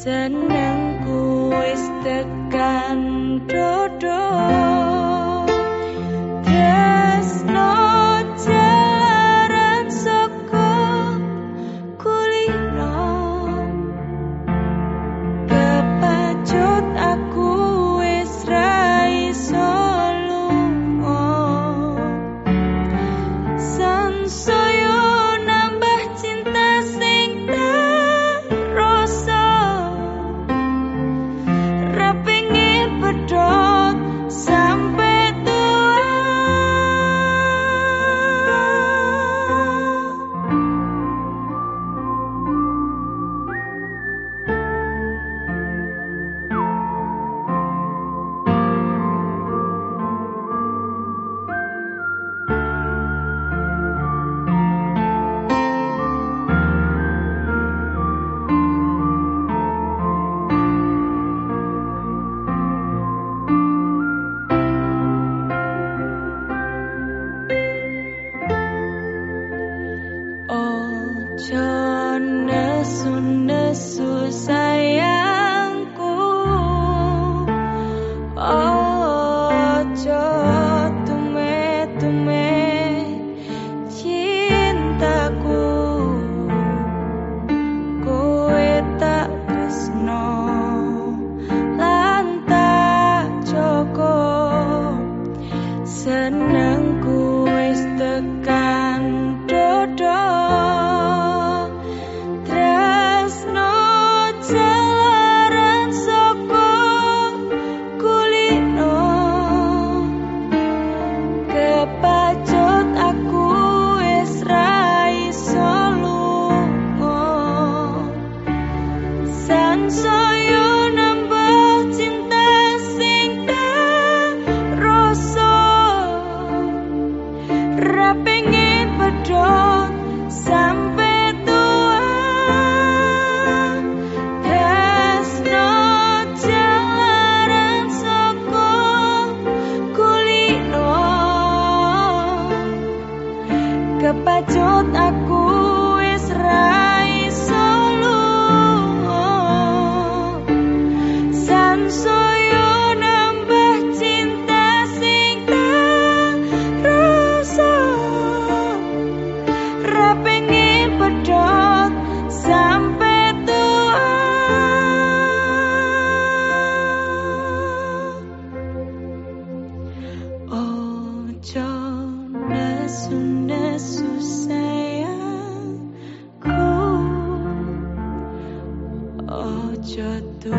senengku wis tekan dodo. So nesu nesu sayangku. Oh Ojo kepacut aku wis rai solo sansoyo nambah cinta sing rasa. Rapengi pedot sampai Ojo nesu 어쩌도